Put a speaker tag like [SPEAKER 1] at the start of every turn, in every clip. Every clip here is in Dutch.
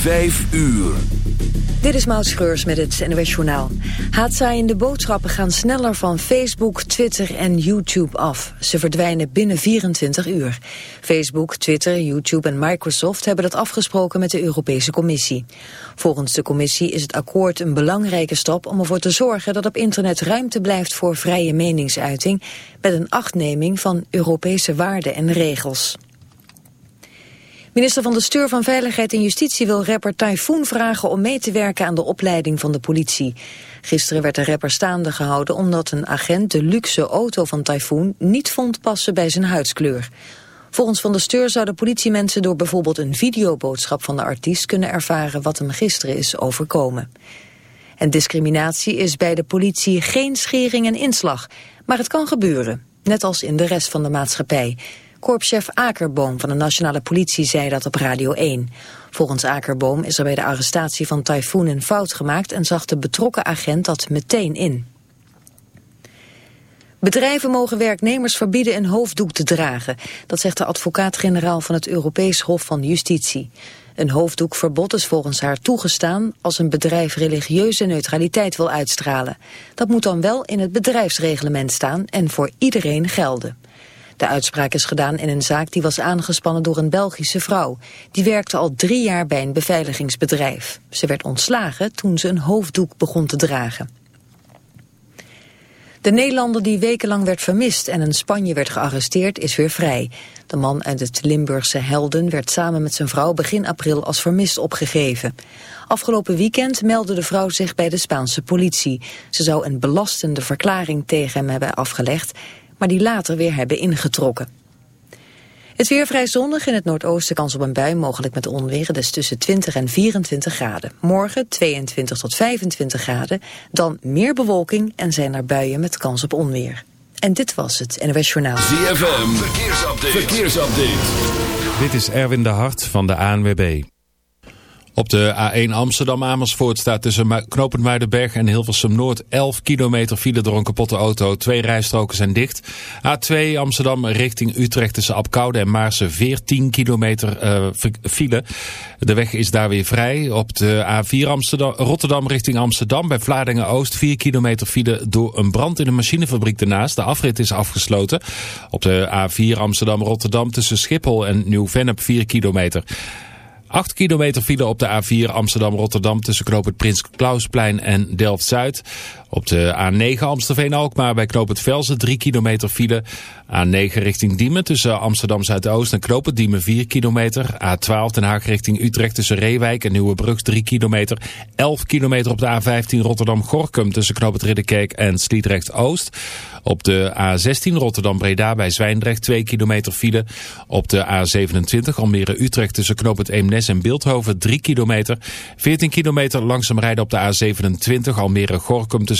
[SPEAKER 1] Vijf uur.
[SPEAKER 2] Dit is Maud Schreurs met het NOS Journaal. Haatzaaiende boodschappen gaan sneller van Facebook, Twitter en YouTube af. Ze verdwijnen binnen 24 uur. Facebook, Twitter, YouTube en Microsoft hebben dat afgesproken met de Europese Commissie. Volgens de Commissie is het akkoord een belangrijke stap om ervoor te zorgen dat op internet ruimte blijft voor vrije meningsuiting met een achtneming van Europese waarden en regels. Minister van de Steur van Veiligheid en Justitie wil rapper Typhoon vragen om mee te werken aan de opleiding van de politie. Gisteren werd de rapper staande gehouden omdat een agent de luxe auto van Typhoon niet vond passen bij zijn huidskleur. Volgens Van de Steur zouden politiemensen door bijvoorbeeld een videoboodschap van de artiest kunnen ervaren wat hem gisteren is overkomen. En discriminatie is bij de politie geen schering en inslag, maar het kan gebeuren, net als in de rest van de maatschappij. Korpschef Akerboom van de Nationale Politie zei dat op Radio 1. Volgens Akerboom is er bij de arrestatie van Typhoon een fout gemaakt... en zag de betrokken agent dat meteen in. Bedrijven mogen werknemers verbieden een hoofddoek te dragen. Dat zegt de advocaat-generaal van het Europees Hof van Justitie. Een hoofddoekverbod is volgens haar toegestaan als een bedrijf religieuze neutraliteit wil uitstralen. Dat moet dan wel in het bedrijfsreglement staan en voor iedereen gelden. De uitspraak is gedaan in een zaak die was aangespannen door een Belgische vrouw. Die werkte al drie jaar bij een beveiligingsbedrijf. Ze werd ontslagen toen ze een hoofddoek begon te dragen. De Nederlander die wekenlang werd vermist en in Spanje werd gearresteerd is weer vrij. De man uit het Limburgse Helden werd samen met zijn vrouw begin april als vermist opgegeven. Afgelopen weekend meldde de vrouw zich bij de Spaanse politie. Ze zou een belastende verklaring tegen hem hebben afgelegd maar die later weer hebben ingetrokken. Het weer vrij zonnig, in het noordoosten kans op een bui, mogelijk met onweer, dus tussen 20 en 24 graden. Morgen 22 tot 25 graden, dan meer bewolking en zijn er buien met kans op onweer. En dit was het NWS Journaal.
[SPEAKER 1] ZFM, verkeersupdate. verkeersupdate.
[SPEAKER 3] Dit is Erwin de Hart van de ANWB. Op de A1 Amsterdam-Amersfoort staat tussen Knopend Muidenberg en Hilversum Noord 11 kilometer file door een kapotte auto. Twee rijstroken zijn dicht. A2 Amsterdam richting Utrecht tussen Apkoude en Maarsen 14 kilometer uh, file. De weg is daar weer vrij. Op de A4 Amsterdam, Rotterdam richting Amsterdam bij Vlaardingen-Oost 4 kilometer file door een brand in de machinefabriek ernaast. De afrit is afgesloten. Op de A4 Amsterdam-Rotterdam tussen Schiphol en Nieuw-Vennep 4 kilometer. 8 kilometer file op de A4 Amsterdam-Rotterdam tussen knoop het Prins Klausplein en Delft-Zuid. Op de A9 Amstelveen-Alkmaar bij knoop het Velsen 3 kilometer file. A9 richting Diemen tussen Amsterdam-Zuidoost en knoop Diemen 4 kilometer. A12 Den Haag richting Utrecht tussen Reewijk en Nieuwebrug 3 kilometer. 11 kilometer op de A15 Rotterdam-Gorkum tussen knoop Ridderkerk en Sliedrecht-Oost. Op de A16 Rotterdam-Breda bij Zwijndrecht 2 kilometer file. Op de A27 Almere-Utrecht tussen knoop het Eemnes en Beeldhoven 3 kilometer. 14 kilometer langzaam rijden op de A27 Almere-Gorkum tussen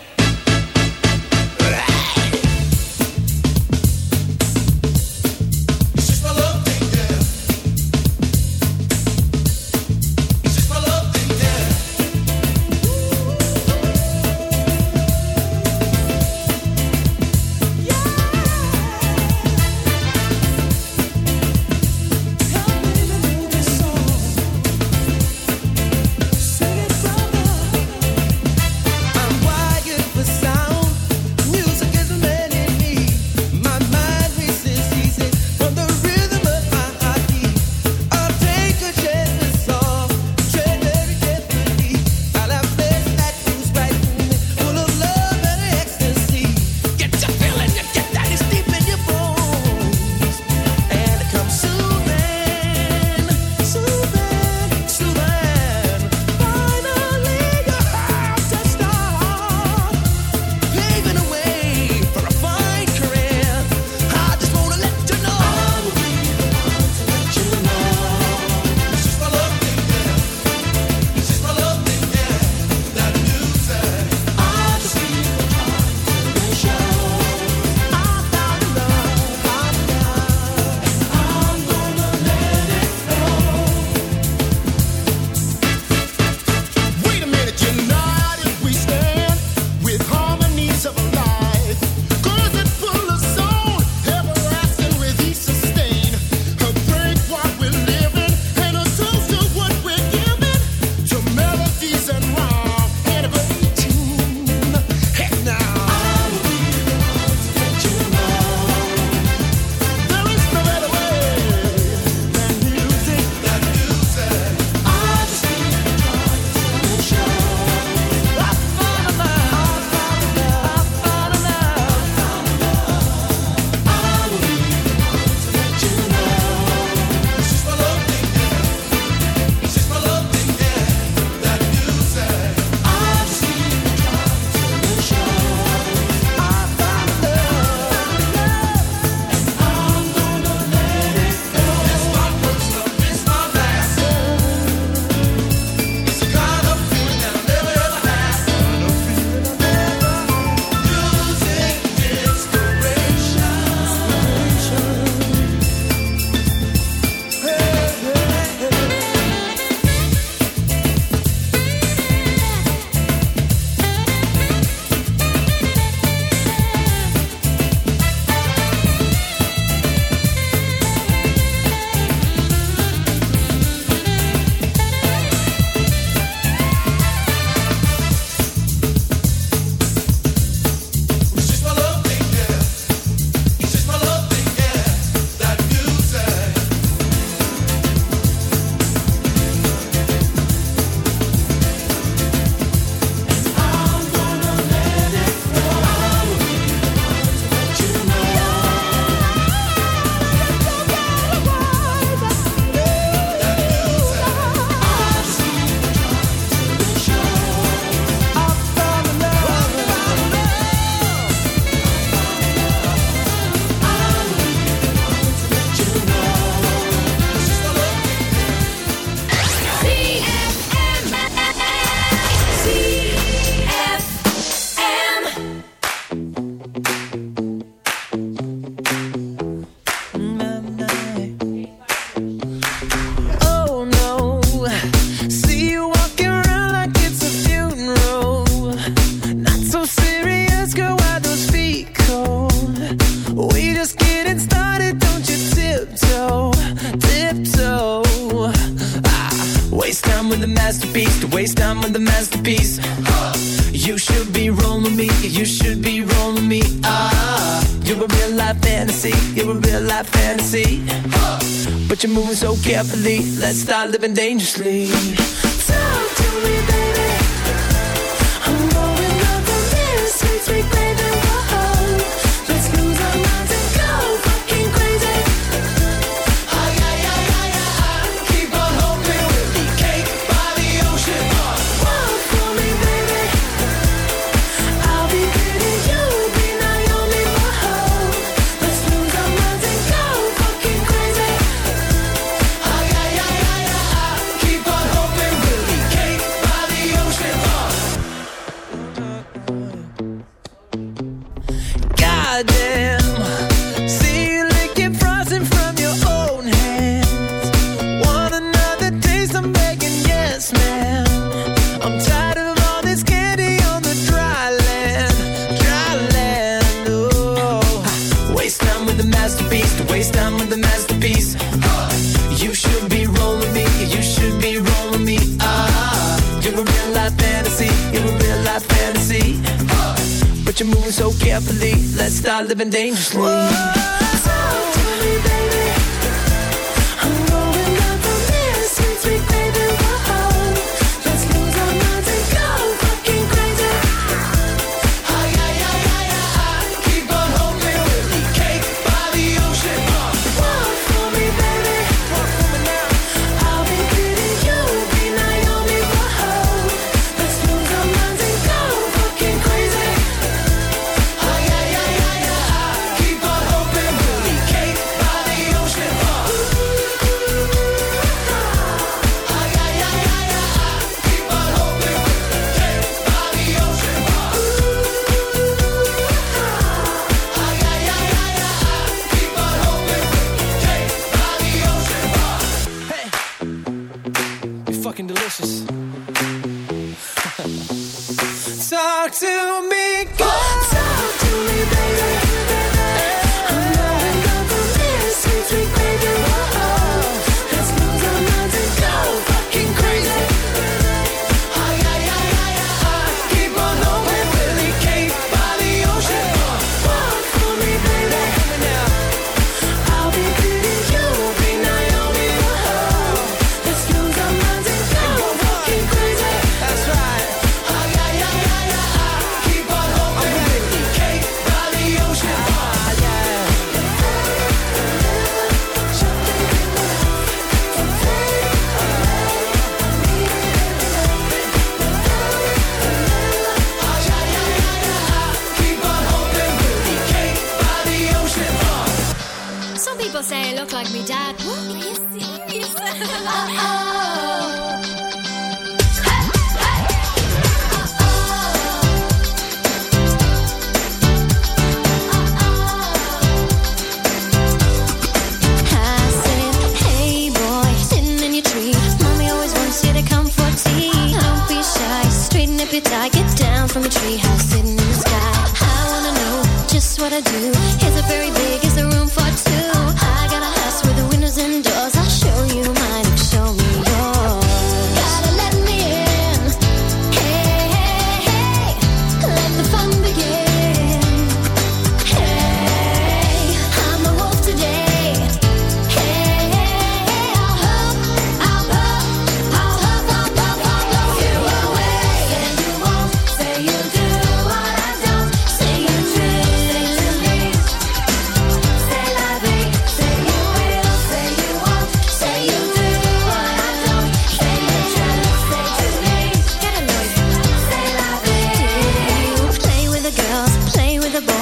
[SPEAKER 4] been dangerous.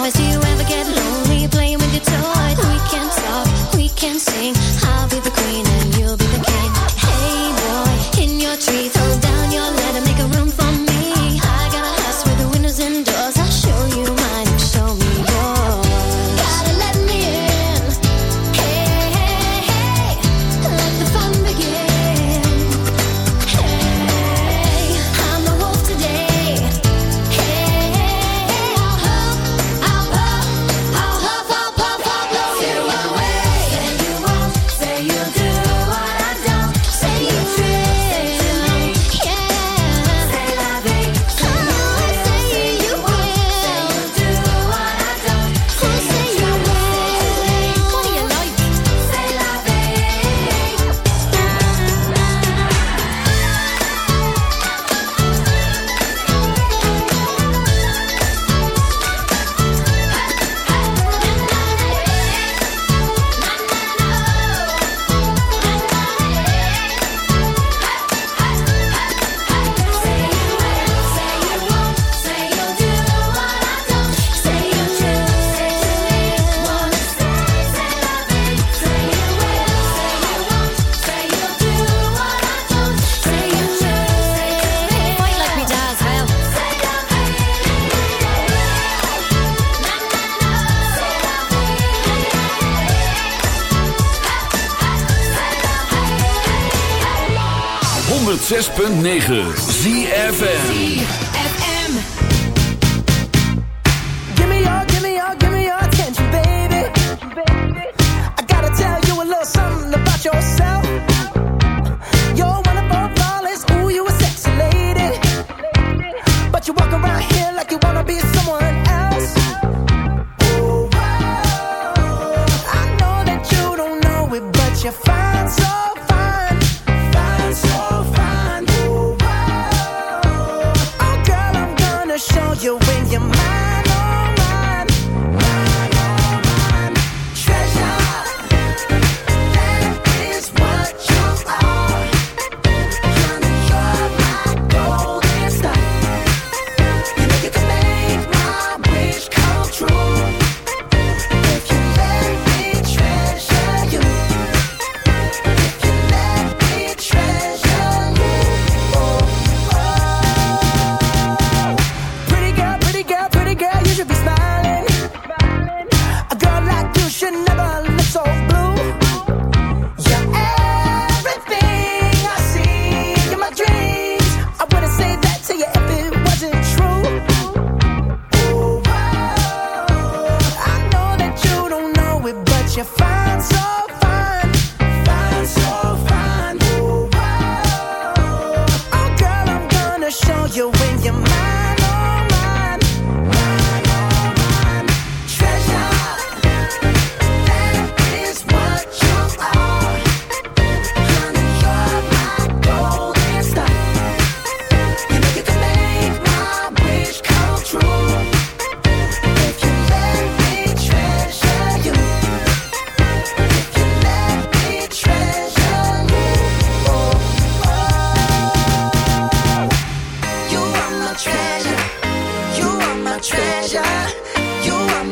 [SPEAKER 4] Oh, you
[SPEAKER 5] ever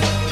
[SPEAKER 6] Whoa.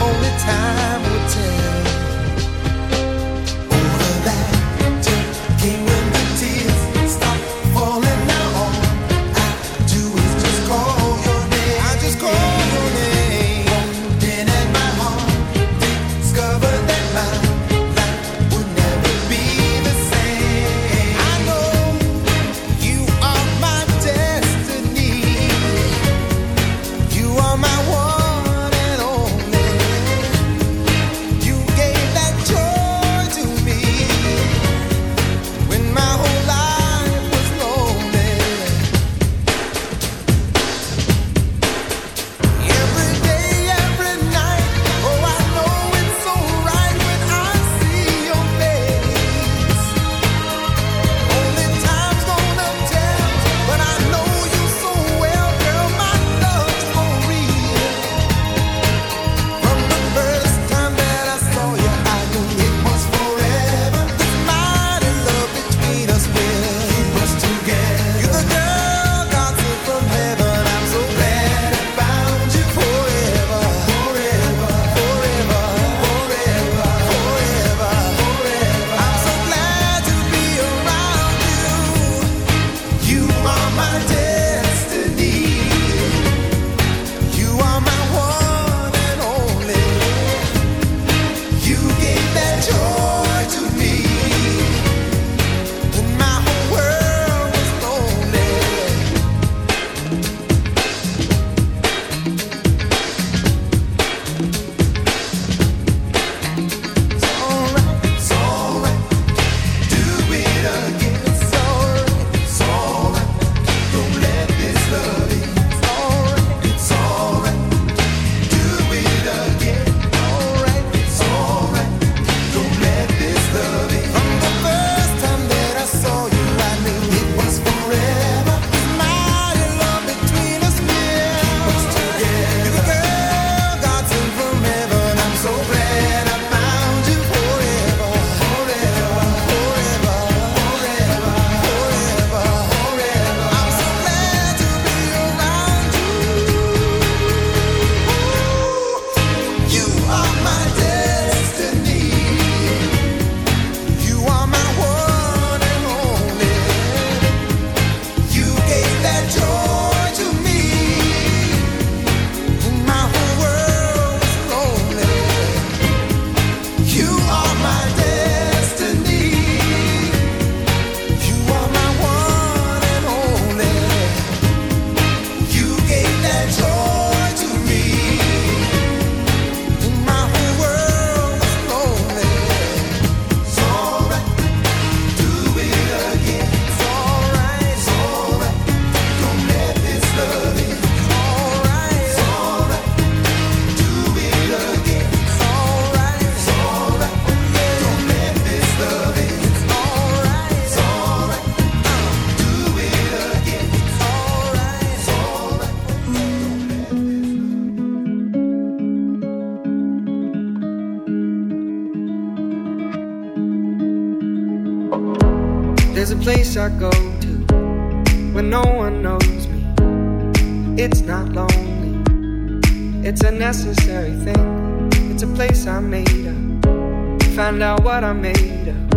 [SPEAKER 6] It's a place I made up. Find out what I made of.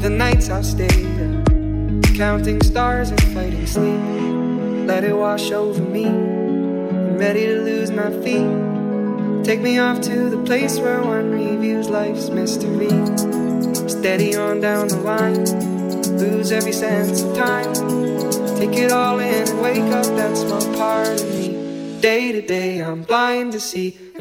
[SPEAKER 6] The nights I've stayed up, counting stars and fighting sleep. Let it wash over me. I'm ready to lose my feet. Take me off to the place where one reviews life's mystery. Steady on down the line, lose every sense of time. Take it all in and wake up that small part of me. Day to day, I'm blind to see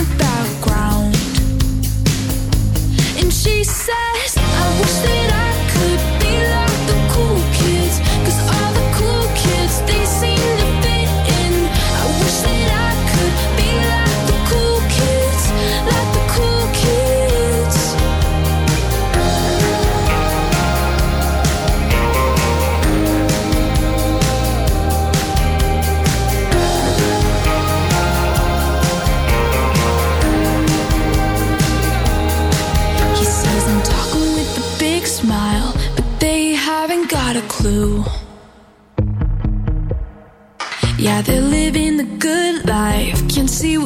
[SPEAKER 7] She's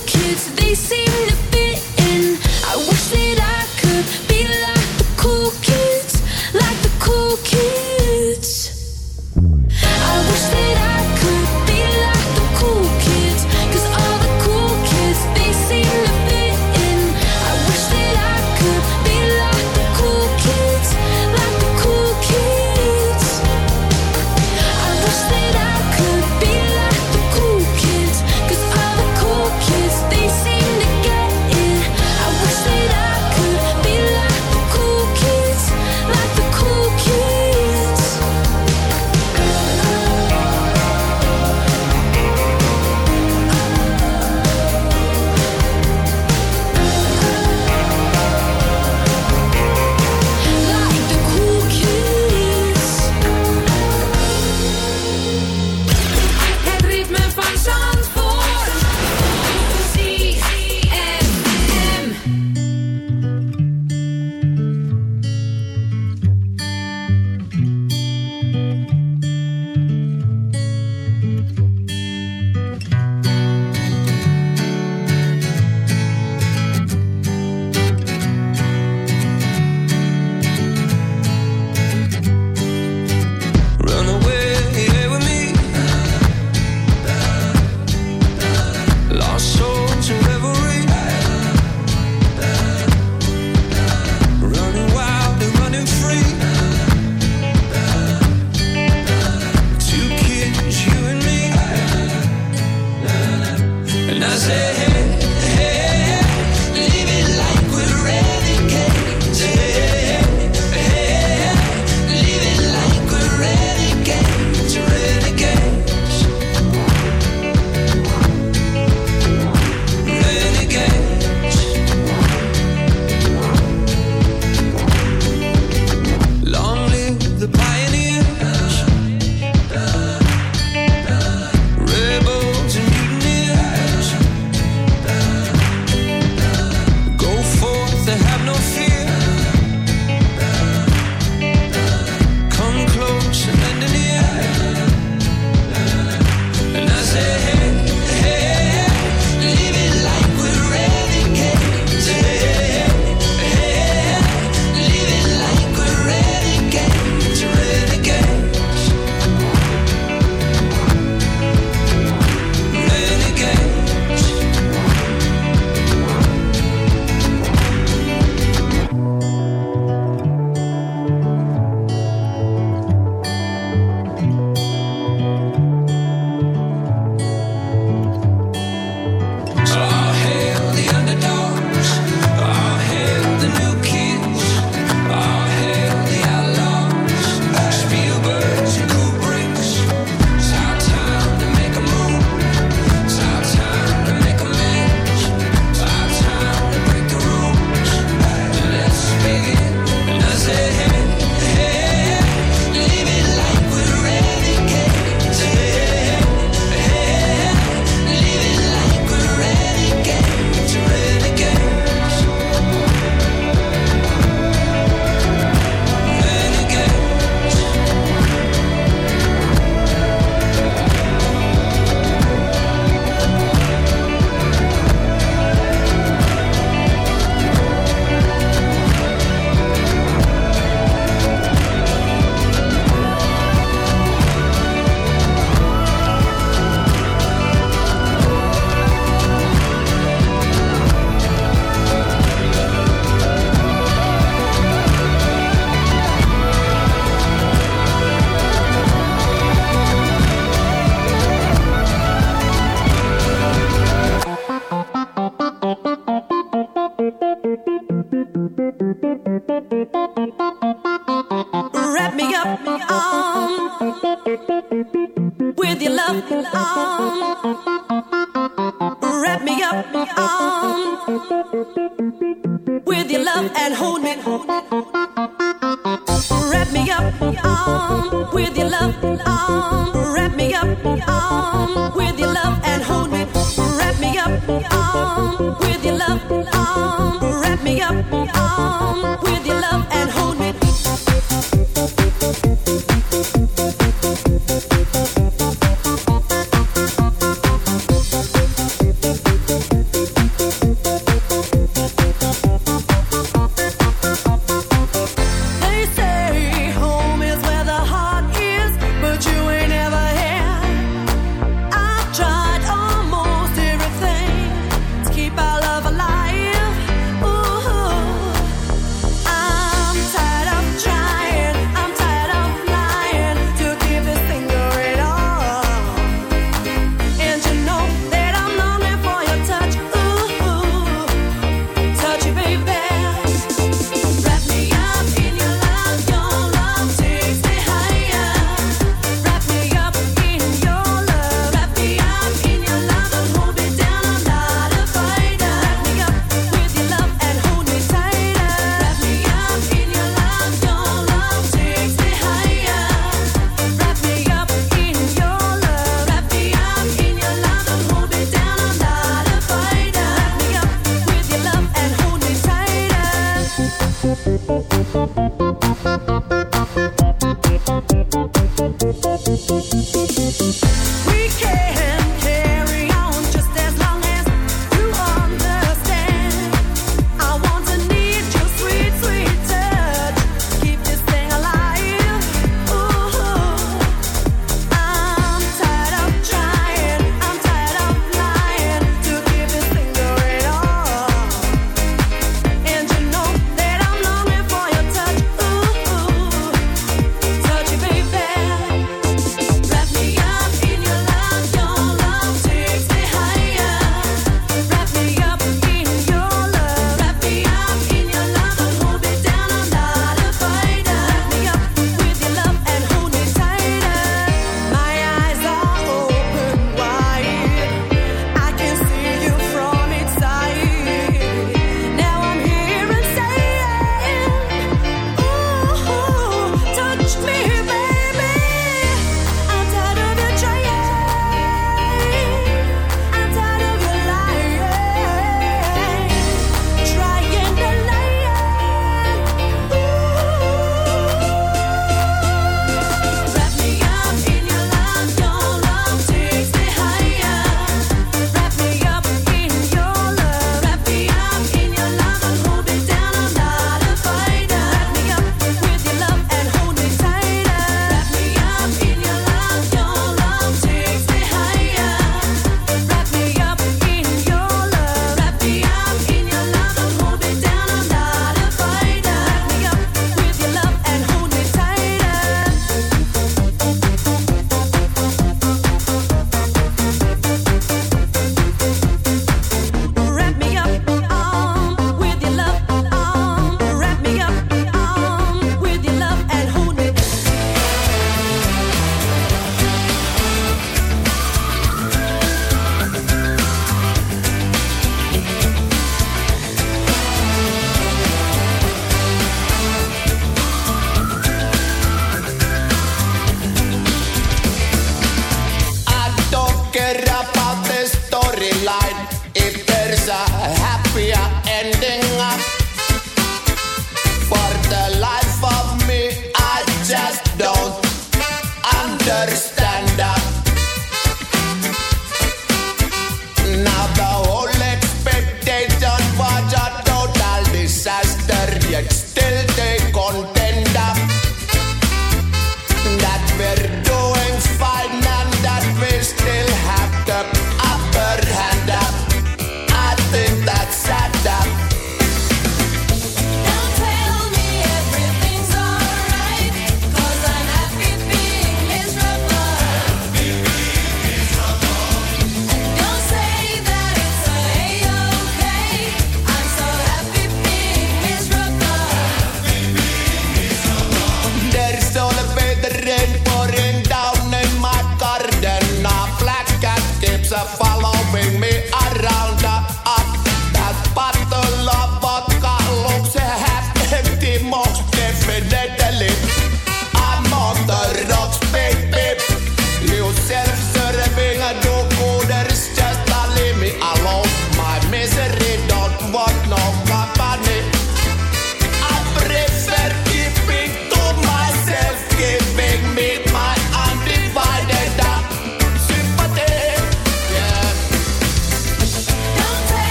[SPEAKER 7] kids, they seem